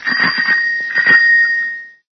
you